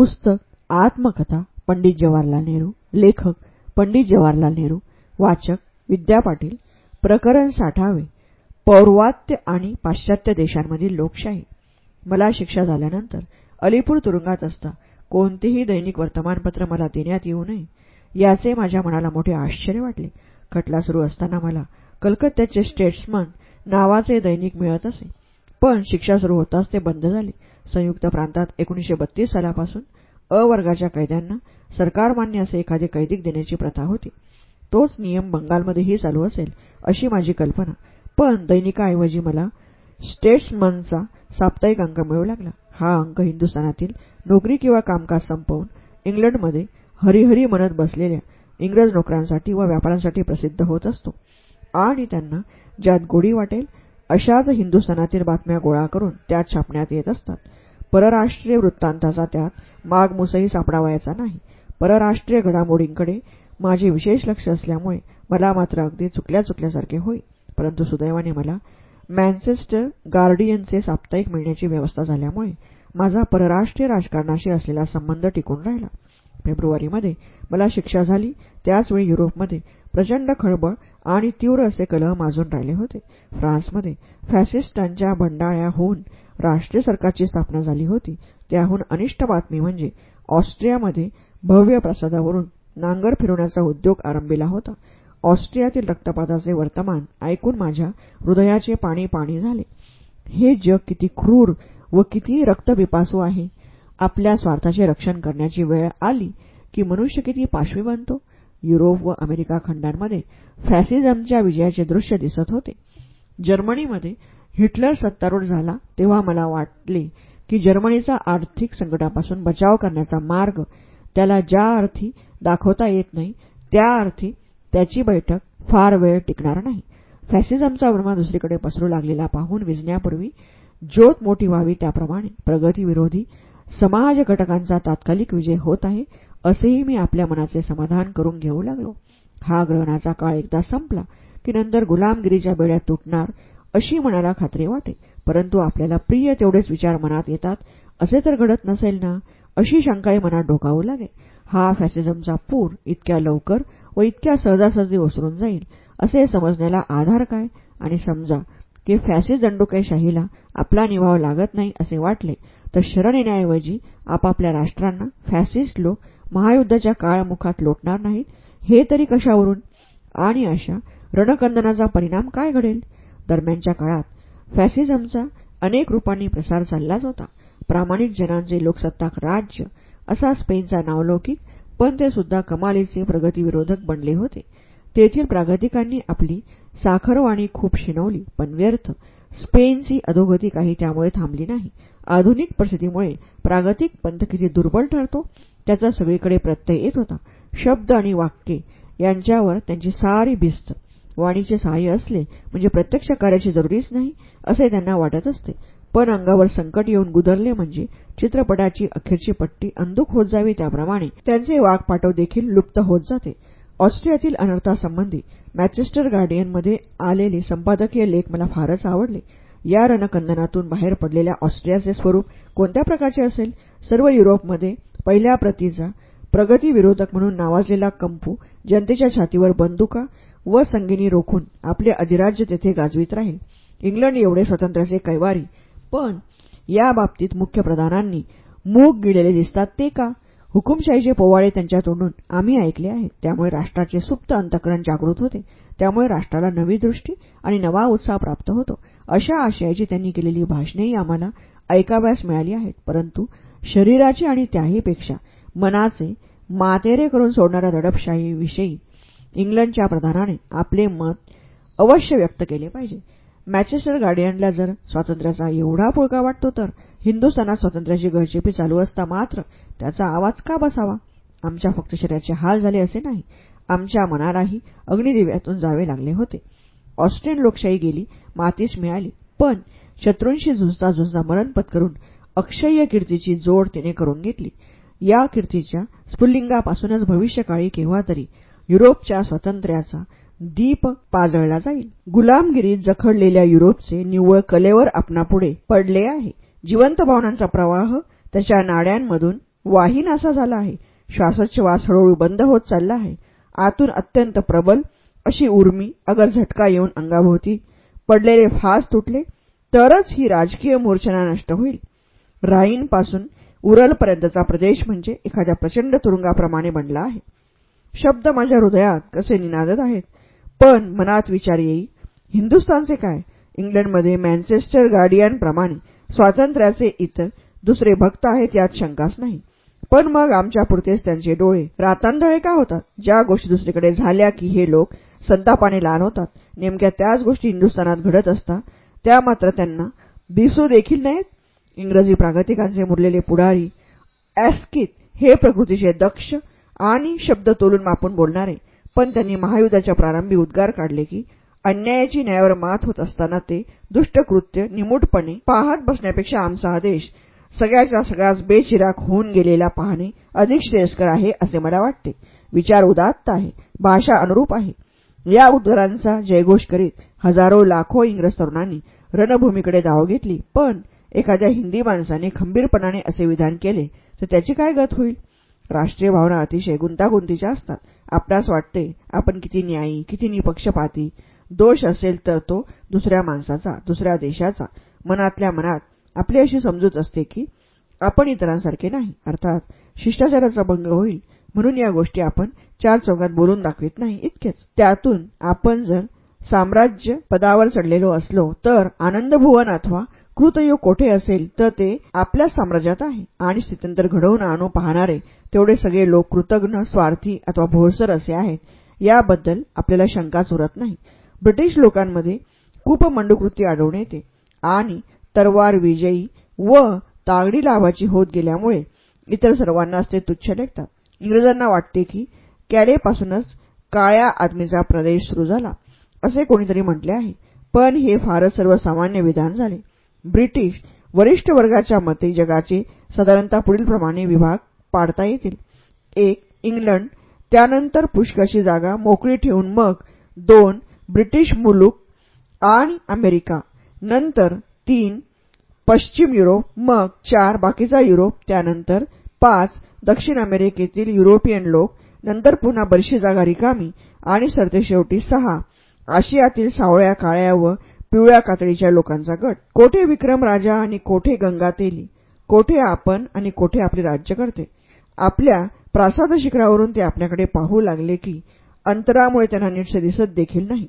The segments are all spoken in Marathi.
पुस्तक आत्मकथा पंडित जवाहरलाल नेहरू लेखक पंडित जवाहरलाल नेहरू वाचक विद्या पाटील प्रकरण साठावे पौर्वात्य आणि पाश्चात्य देशांमधील लोकशाही. मला शिक्षा झाल्यानंतर अलीपूर तुरुंगात असता कोणतेही दैनिक वर्तमानपत्र मला देण्यात येऊ नये याचे माझ्या मनाला मोठे आश्चर्य वाटले. खटला सुरू असताना मला कलकत्त्याचे स्टेट्समन नावाचे दैनिक मिळत असे. पण शिक्षा सुरू होताच ते बंद झाले. संयुक्त प्रांतात एकोणीशे बत्तीस सालापासून अ वर्गाच्या कैद्यांना सरकारमान्य असे एखादे कैदिक देण्याची प्रथा होती. तोच नियम बंगालमध्येही चालू असेल अशी माझी कल्पना. पण दैनिकाऐवजी मला स्टेट्समनचा साप्ताहिक अंक मिळू लागला. हा अंक हिंदुस्थानातील नोकरी किंवा कामकाज संपवून इंग्लंडमध्ये हरिहरी म्हणत बसलेल्या इंग्रज नोकरांसाठी व व्यापाऱ्यांसाठी प्रसिद्ध होत असतो. आणि त्यांना ज्यात गोडी वाटेल अशाच हिंदुस्थानातील बातम्या गोळा करून त्यात छापण्यात येत असतात. परराष्ट्रीय वृत्तांताचा त्यात मागमुसही सापडावायचा नाही. परराष्ट्रीय घडामोडींकडे माझे विशेष लक्ष असल्यामुळे मला मात्र अगदी चुकल्या चुकल्यासारखे होई परंतु सुदैवाने मला मॅन्चेस्टर गार्डियनचे साप्ताहिक मिळण्याची व्यवस्था झाल्यामुळे माझा परराष्ट्रीय राजकारणाशी असलेला संबंध टिकून राहिला. फेब्रुवारीमध्ये मला शिक्षा झाली. त्याचवेळी युरोपमध्ये प्रचंड खळबळ आणि तीव्र असे कलह माजून राहिले होते. फ्रान्समध्ये फॅसिस्टांच्या भंडाळ्या होऊन राष्ट्रीय सरकारची स्थापना झाली होती. त्याहून अनिष्ट बातमी म्हणजे ऑस्ट्रियामध्ये भव्य प्रसादावरून नांगर फिरवण्याचा उद्योग आरंभिला होता. ऑस्ट्रियातील रक्तपाताचे वर्तमान ऐकून माझ्या हृदयाचे पाणी पाणी झाले. हे जग किती क्रूर व किती रक्तपिपासू आहे. आपल्या स्वार्थाचे रक्षण करण्याची वेळ आली की मनुष्य किती पाशवी बनतो. युरोप व अमेरिका खंडांमध्ये फॅसिझमच्या विजयाचे दृश्य दिसत होते. जर्मनीमध्ये हिटलर सत्तारूढ झाला तेव्हा मला वाटले की जर्मनीचा आर्थिक संकटापासून बचाव करण्याचा मार्ग त्याला ज्या अर्थी दाखवता येत नाही त्या अर्थी त्याची बैठक फार वेळ टिकणार नाही. फॅसिझमचा वर्मा दुसरीकडे पसरू लागलेला पाहून विजण्यापूर्वी ज्योत मोठी व्हावी त्याप्रमाणे. प्रगतीविरोधी समाज घटकांचा तात्कालिक विजय होत आहे असेही मी आपल्या मनाचे समाधान करून घेऊ लागलो. हा ग्रहणाचा काळ एकदा संपला की नंतर गुलामगिरीच्या बेड्यात तुटणार अशी मनाला खात्री वाटे. परंतु आपल्याला प्रिय तेवढेच विचार मनात येतात असे तर घडत नसेल ना? अशी शंकाही मनात डोकावू लागे. हा फॅसिझमचा पूर इतक्या लवकर व इतक्या सहजासहजी ओसरून जाईल असे समजण्याला आधार काय? आणि समजा की फॅसिस दंडुकेशाहीला आपला निभाव लागत नाही असे वाटले तर शरण येण्याऐवजी आपापल्या राष्ट्रांना फॅसिस्ट लोक महायुद्धाच्या काळमुखात लोटणार नाहीत. हे तरी कशावरून? आणि अशा रणकंदनाचा परिणाम काय घडेल? दरम्यानच्या काळात फॅसिझमचा अनेक रूपांनी प्रसार चाललाच होता. प्रामाणिक जनांचे लोकसत्ताक राज्य असा स्पेनचा नावलौकिक पण ते सुद्धा कमालीचे प्रगतीविरोधक बनले होते. तेथील प्रागतिकांनी आपली साखरवाणी खूप शिणवली पण व्यर्थ. स्पेनची अधोगती काही त्यामुळे थांबली नाही. आधुनिक परिस्थितीमुळे प्रागतिक पंथ किती दुर्बल ठरतो. त्याचा सगळीकडे प्रत्यय येत होता. शब्द आणि वाक्ये यांच्यावर त्यांची सारी भिस्त. वाणीचे सहाय्य असले म्हणजे प्रत्यक्ष कार्याची जरुरीच नाही असे त्यांना वाटत असते. पण अंगावर संकट येऊन गुदरले म्हणजे चित्रपटाची अखेरची पट्टी अंधुक होत जावी त्याप्रमाणे त्यांचे वाघपाटव देखील लुप्त होत जाते. ऑस्ट्रियातील अनर्थासंबंधी मॅचेस्टर गार्डियनमध्ये आलेले संपादकीय लेख मला फारच आवडले. या रणकंदनातून बाहेर पडलेल्या ऑस्ट्रियाचे स्वरूप कोणत्या प्रकारचे असेल? सर्व युरोपमध्ये पहिल्या प्रतीचा प्रगतीविरोधक म्हणून नावाजलेला कंपू जनतेच्या छातीवर बंदुका व संगिनी रोखून आपले अधिराज्य तेथे गाजवीत राहील. इंग्लंड एवढे स्वातंत्र्याचे कैवारी पण या बाबतीत मुख्य प्रधानांनी मूग गिळलेले दिसतात ते का? हुकुमशाहीचे पोवाडे त्यांच्या तोंडून आम्ही ऐकले आहेत त्यामुळे राष्ट्राचे सुप्त अंतकरण जागृत होते. त्यामुळे राष्ट्राला नवी दृष्टी आणि नवा उत्साह प्राप्त होतो. अशा आशयाची त्यांनी केलेली भाषणेही आम्हाला ऐकाव्यास मिळाली आहेत. परंतु शरीराचे आणि त्याहीपेक्षा मनाचे मातेरे करून सोडणाऱ्या दडपशाहीविषयी इंग्लंडच्या प्रधानाने आपले मत अवश्य व्यक्त केले पाहिजे. मॅचेस्टर गार्डियनला जर स्वातंत्र्याचा एवढा पुळका वाटतो तर हिंदुस्थानात स्वातंत्र्याची गळचेपी चालू असता मात्र त्याचा आवाज का बसावा? आमच्या फक्त शरीराचे हाल झाले असे नाही. आमच्या मनालाही अग्निदिव्यातून जावे लागले होते. ऑस्ट्रियन लोकशाही गेली मातीस मिळाली. पण शत्रूंशी झुंजता झुंजता मरण पत्करून अक्षय्य कीर्तीची जोड तिने करून घेतली. या कीर्तीच्या स्फुल्लिंगापासूनच भविष्यकाळी केव्हा तरी युरोपच्या स्वातंत्र्याचा दीप पाजळला जाईल. गुलामगिरीत जखडलेल्या युरोपचे निव्वळ कलेवर आपणापुढे पडले आहे. जिवंत भावनांचा प्रवाह त्याच्या नाड्यांमधून वाहीन असा झाला आहे. श्वासोच्छवास हळूहळू बंद होत चालला आहे. आतून अत्यंत प्रबल अशी उर्मी अगर झटका येऊन अंगाभोवती पडलेले फास तुटले तरच ही राजकीय मूर्छना नष्ट होईल. राईनपासून उरलपर्यंतचा प्रदेश म्हणजे एखाद्या प्रचंड तुरुंगाप्रमाणे बनला आहे. शब्द माझ्या हृदयात कसे निनादत आहेत. पण मनात विचार येई हिंदुस्थानचे काय? इंग्लंडमध्ये मॅन्चेस्टर गार्डियनप्रमाणे स्वातंत्र्याचे इतर दुसरे भक्त आहेत यात शंकाच नाही. पण मग आमच्यापुरतेच त्यांचे डोळे रातांधळे का होतात? ज्या गोष्टी दुसरीकडे झाल्या की हे लोक संतापाने लहान होतात. नेमक्या त्याच गोष्टी हिंदुस्थानात घडत असता त्या मात्र त्यांना दिसू देखील नाहीत. इंग्रजी प्रागतिकांचे मुरलेले पुढारी ॲस्कित हे प्रकृतीचे दक्ष आणि शब्द तोलून मापून बोलणारे. पण त्यांनी महायुद्धाच्या प्रारंभी उद्गार काढले की अन्यायाची न्यायावर मात होत असताना ते दुष्टकृत्य निमूटपणे पाहत बसण्यापेक्षा आमचा आदेश सगळ्याच्या सगळ्याच बेचिराक होऊन गेलेला पाहणे अधिक श्रेयस्कर आहे असे मला वाटते. विचार उदात्त आहे. भाषा अनुरूप आहे. या उद्गारांचा जयघोष करीत हजारो लाखो इंग्रज तरुणांनी रणभूमीकडे धाव घेतली. पण एखाद्या हिंदी माणसाने खंबीरपणाने असे विधान केले तर त्याची काय गत होईल? राष्ट्रीय भावना अतिशय गुंतागुंतीच्या असतात. आपल्यास वाटते आपण किती न्यायी किती निपक्षपाती. दोष असेल तर तो दुसऱ्या माणसाचा दुसऱ्या देशाचा. मनातल्या मनात आपली अशी समजूत असते की आपण इतरांसारखे नाही. अर्थात शिष्टाचाराचा भंग होईल. म्हणून या गोष्टी आपण चार चौघात बोलून दाखवित नाही. इतकेच. त्यातून आपण जर साम्राज्य पदावर चढलेलो असलो तर आनंदभुवन अथवा कृतयुग कोठे असेल तर ते आपल्याच साम्राज्यात आहे. आणि स्थित्यंतर घडवून आणू पाहणारे तेवढे सगळे लोक कृतज्ञ स्वार्थी अथवा भोळसर असे आहेत. याबद्दल आपल्याला शंकाच उरत नाही. ब्रिटिश लोकांमध्ये कूपमंडुकृती आढळून येते. आणि तरवार विजयी व तागडी लाभाची होत गेल्यामुळे इतर सर्वांनाच ते तुच्छ लेखतात. इंग्रजांना वाटते की कॅलेपासूनच काळ्या आदमीचा प्रदेश सुरू झाला असे कोणीतरी म्हटले आहे. पण हे फारच सर्वसामान्य विधान झाले. ब्रिटिश वरिष्ठ वर्गाच्या मते जगाचे साधारणतः पुढीलप्रमाणे विभाग पाडता येतील. एक इंग्लंड. त्यानंतर पुष्कशी जागा मोकळी ठेवून मग दोन ब्रिटिश मुलूक आणि अमेरिका. नंतर तीन पश्चिम युरोप. मग चार बाकीचा युरोप. त्यानंतर पाच दक्षिण अमेरिकेतील युरोपियन लोक नंतर पुन्हा बरीचशी जागा रिकामी आणि सरतेशेवटी सहा. आशियातील सावळ्या काळ्या व पिवळ्या कातडीच्या लोकांचा गट. कोठे विक्रम राजा आणि कोठे गंगा तेली? कोठे आपण आणि कोठे आपले राज्य करते आपल्या प्रासाद शिखरावरून ते आपल्याकडे पाहू लागले की अंतरामुळे त्यांना नीटसे दिसत देखील नाही.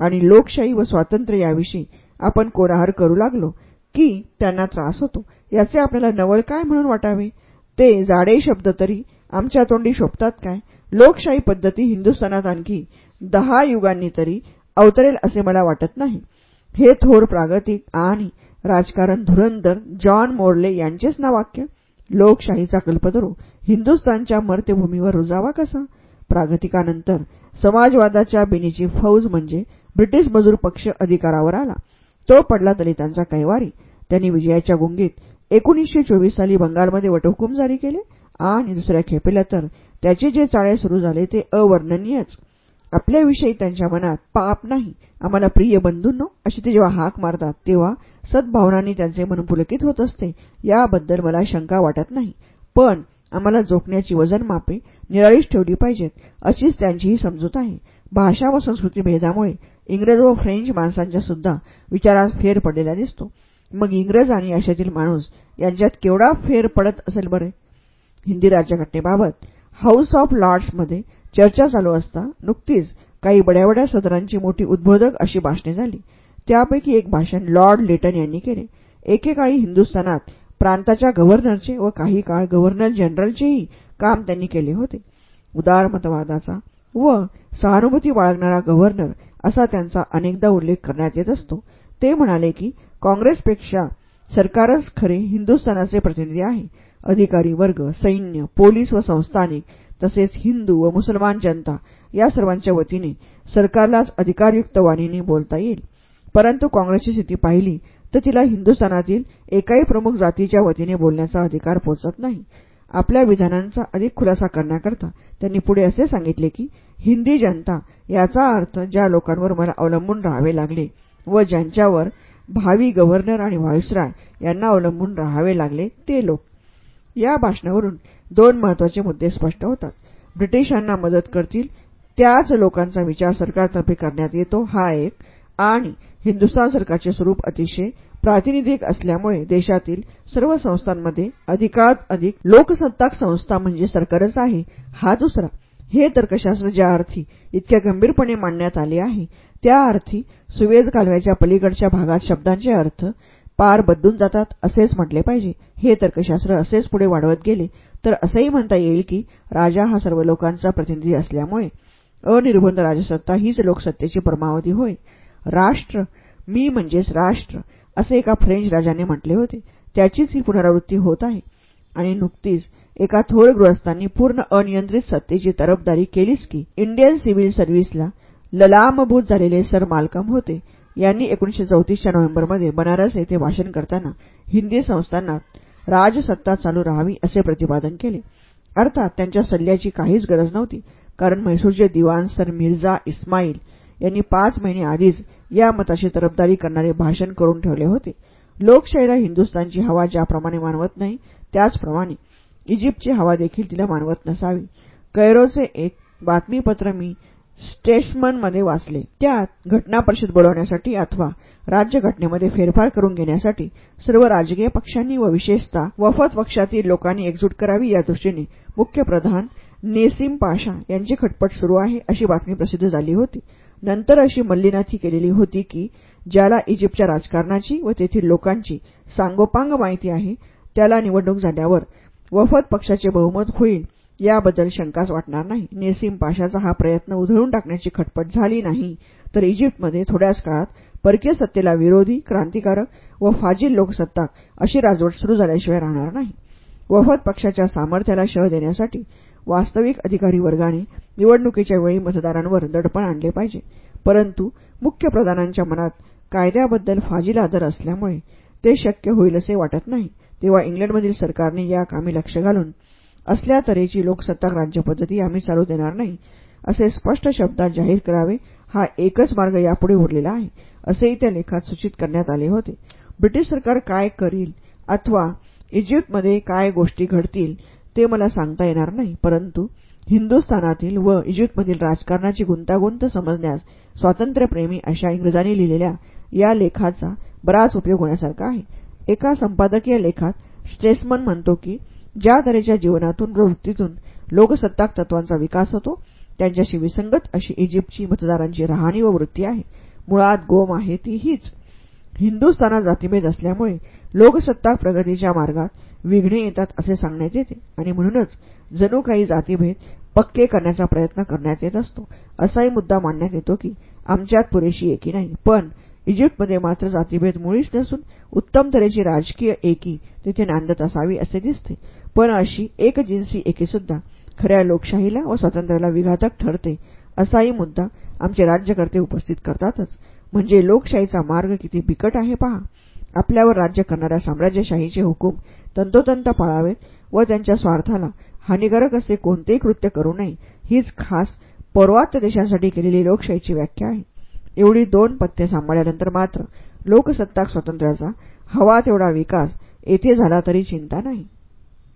आणि लोकशाही व स्वातंत्र्य याविषयी आपण कोराहर करू लागलो की त्यांना त्रास होतो. याचे आपल्याला नवल काय म्हणून वाटावे? ते जाडे शब्द तरी आमच्या तोंडी शोभतात काय? लोकशाही पद्धती हिंदुस्थानात आणखी दहा युगांनी तरी अवतरेल असे मला वाटत नाही. हे थोर प्रागतिक आणि राजकारण धुरंधर जॉन मोर्ले यांचेच ना वाक्य? लोकशाहीचा कल्पतरू हिंदुस्थानच्या मर्त्यभूमीवर रुजावा कसा? प्रागतिकानंतर समाजवादाच्या बिनीची फौज म्हणजे ब्रिटिश मजूर पक्ष अधिकारावर आला. तो पडला दलितांचा कैवारी. त्यांनी विजयाच्या गुंगीत एकोणीसशे चोवीस साली बंगालमध्ये वटहुकूम जारी केले आणि दुसऱ्या खेपेला तर त्याचे जे चाळे सुरू झाले ते अवर्णनीयच. आपल्याविषयी त्यांच्या मनात पाप नाही. आम्हाला प्रिय बंधूंनो अशी ते जेव्हा हाक मारतात तेव्हा सद्भावनांनी त्यांचे मन पुलकित होत असते. याबद्दल मला शंका वाटत नाही. पण आम्हाला जोखण्याची वजन मापे निराळीच ठेवली पाहिजेत अशीच त्यांचीही समजूत आहे. भाषा व संस्कृती भेदामुळे इंग्रज व फ्रेंच माणसांच्या सुद्धा विचारात फेर पडलेला दिसतो. मग इंग्रज आणि आशियातील माणूस यांच्यात केवढा फेर पडत असेल बरे? हिंदी राज्यघटनेबाबत हाऊस ऑफ लॉर्ड्समध्ये चर्चा चालू असता नुकतीच काही बड्याबड्या सदरांची मोठी उद्बोधक अशी भाषणे झाली. त्यापैकी एक भाषण लॉर्ड लेटन यांनी केले. एकेकाळी हिंदुस्थानात प्रांताच्या गव्हर्नरचे व काही काळ गव्हर्नर जनरलचेही काम त्यांनी केले होते. उदारमतवादाचा व सहानुभूती बाळगणारा गव्हर्नर असा त्यांचा अनेकदा उल्लेख करण्यात येत असतो. ते म्हणाले की काँग्रेसपेक्षा सरकारच खरे हिंदुस्थानाचे प्रतिनिधी आहे. अधिकारी वर्ग सैन्य पोलीस व संस्थानिक तसेच हिंदू व मुसलमान जनता या सर्वांच्या वतीने सरकारलाच अधिकारयुक्त वाणीने बोलता येईल. परंतु काँग्रेसची स्थिती पाहिली तर तिला हिंदुस्थानातील एकाही प्रमुख जातीच्या वतीने बोलण्याचा अधिकार पोचत नाही. आपल्या विधानांचा अधिक खुलासा करण्याकरता त्यांनी पुढे असे सांगितले की हिंदी जनता याचा अर्थ ज्या लोकांवर मला अवलंबून राहावे लागले व ज्यांच्यावर भावी गव्हर्नर आणि व्हाईसराय यांना अवलंबून राहावे लागले ते लोक. या भाषणावरून दोन महत्त्वाचे मुद्दे स्पष्ट होतात. ब्रिटिशांना मदत करतील त्याच लोकांचा विचार सरकारतर्फे करण्यात येतो हा एक. आणि हिंदुस्थान सरकारचे स्वरूप अतिशय प्रातिनिधिक असल्यामुळे देशातील सर्व संस्थांमध्ये अधिकात अधिक लोकसत्ताक संस्था म्हणजे सरकारच आहे हा दुसरा. हे तर्कशास्त्र ज्या अर्थी इतक्या गंभीरपणे मांडण्यात आले आहे त्या अर्थी सुवेज कालव्याच्या पलीकडच्या भागात शब्दांचे अर्थ पार बदलून जातात असेच म्हटले पाहिजे. हे तर्कशास्त्र असेच पुढे वाढवत गेले तर असंही म्हणता येईल की राजा हा सर्व लोकांचा प्रतिनिधी असल्यामुळे अनिर्बंध राजसत्ता हीच लोकसत्तेची परमावधी होय. राष्ट्र मी म्हणजेच राष्ट्र असे एका फ्रेंच राजाने म्हटले होते. त्याचीच ही पुनरावृत्ती होत आहे. आणि नुकतीच एका थोर गृहस्थांनी पूर्ण अनियंत्रित सत्तेची तरफदारी केलीच की इंडियन सिव्हिल सर्व्हिसला ललामभूत झालेले सर मालकम होते. यांनी एकोणीशे चौतीसच्या नोव्हेंबरमध्ये बनारस येथे भाषण करताना हिंदी संस्थांना राजसत्ता चालू राहावी असे प्रतिपादन केले. अर्थात त्यांच्या सल्ल्याची काहीच गरज नव्हती कारण म्हैसूरचे दिवाण सर मिर्झा इस्माईल यांनी पाच महिने आधीच या मताची तरफदारी करणारे भाषण करून ठेवले होते. लोकशाहीला हिंदुस्थानची हवा ज्याप्रमाणे मानवत नाही त्याचप्रमाणे इजिप्तची हवा देखील तिला मानवत नसावी. कैरोचे एक बातमीपत्र मी स्टेशमनमध्ये वाचले. त्यात घटना परिषद बोलवण्यासाठी अथवा राज्यघटनेमध्ये फेरफार करून घेण्यासाठी सर्व राजकीय पक्षांनी व विशेषतः वफद पक्षातील लोकांनी एकजूट करावी या दृष्टीने मुख्य प्रधान नेसिम पाशा यांची खटपट सुरू आहे अशी बातमी प्रसिद्ध झाली होती. नंतर अशी मल्लीनाथी केलेली होती की ज्याला इजिप्तच्या राजकारणाची व तेथील लोकांची सांगोपांग माहिती आहे त्याला निवडणूक झाल्यावर वफद पक्षाचे बहुमत होईल याबद्दल शंकाच वाटणार नाही. नेसिम पाशाचा हा प्रयत्न उधळून टाकण्याची खटपट झाली नाही तर इजिप्तमध्ये थोड्याच काळात परकीय सत्तेला विरोधी क्रांतिकारक व फाजील लोकसत्ताक अशी राजवट सुरू झाल्याशिवाय राहणार नाही. वफद पक्षाच्या सामर्थ्याला शह देण्यासाठी वास्तविक अधिकारी वर्गाने निवडणुकीच्या वेळी मतदारांवर दडपण आणले पाहिजे. परंतु मुख्य प्रधानांच्या मनात कायद्याबद्दल फाजील आदर असल्यामुळे ते शक्य होईल असे वाटत नाही. तेव्हा इंग्लंडमधील सरकारने या कामी लक्ष घालून असल्या तऱ्हेची लोकसत्ताक राज्यपद्धती आम्ही चालू देणार नाही असे स्पष्ट शब्दात जाहीर करावे हा एकच मार्ग यापुढे उरलेला आहे असेही त्या लेखात सूचित करण्यात आले होते. ब्रिटिश सरकार काय करील अथवा इजिप्तमध्ये काय गोष्टी घडतील ते मला सांगता येणार नाही परंतु हिंदुस्थानातील व इजिप्तमधील राजकारणाची गुंतागुंत समजण्यास स्वातंत्र्यप्रेमी अशा इंग्रजांनी लिहिलेल्या या लेखाचा बराच उपयोग होण्यासारखा आहे. एका संपादकीय लेखात स्ट्रेसमन म्हणतो की ज्या तऱ्हेच्या जीवनातून वृत्तीतून लोकसत्ताक तत्वांचा विकास होतो त्यांच्याशी विसंगत अशी इजिप्तची मतदारांची राहणी व वृत्ती आहे. मुळात गोम आहे ती हीच. हिंदुस्थानात जातीभेद असल्यामुळे लोकसत्ताक प्रगतीच्या मार्गात विघ्ने येतात असे सांगण्यात येते आणि म्हणूनच जणू काही जातीभेद पक्के करण्याचा प्रयत्न करण्यात येत असतो. असाही मुद्दा मांडण्यात येतो की आमच्यात पुरेशी एकी नाही पण इजिप्तमध्ये मात्र जातीभेद मुळीच नसून उत्तम तऱ्हेची राजकीय एकी तिथे नांदत असावी असे दिसते. पण अशी एकजिन्सी एकीसुद्धा खऱ्या लोकशाहीला व स्वातंत्र्याला विघातक ठरते असाही मुद्दा आमचे राज्यकर्ते उपस्थित करतातच. म्हणजे लोकशाहीचा मार्ग किती बिकट आहे पहा. आपल्यावर राज्य करणाऱ्या साम्राज्यशाहीचे हुकूम तंतोतंत पाळावेत व त्यांच्या स्वार्थाला हानिकारक असे कोणतेही कृत्य करू नये हीच खास पौर्वात्य देशांसाठी केलेली लोकशाहीची व्याख्या आहे. एवढी दोन पथ्ये सांभाळल्यानंतर मात्र लोकसत्ताक स्वातंत्र्याचा हवा तेवढा विकास येथे झाला तरी चिंता नाही.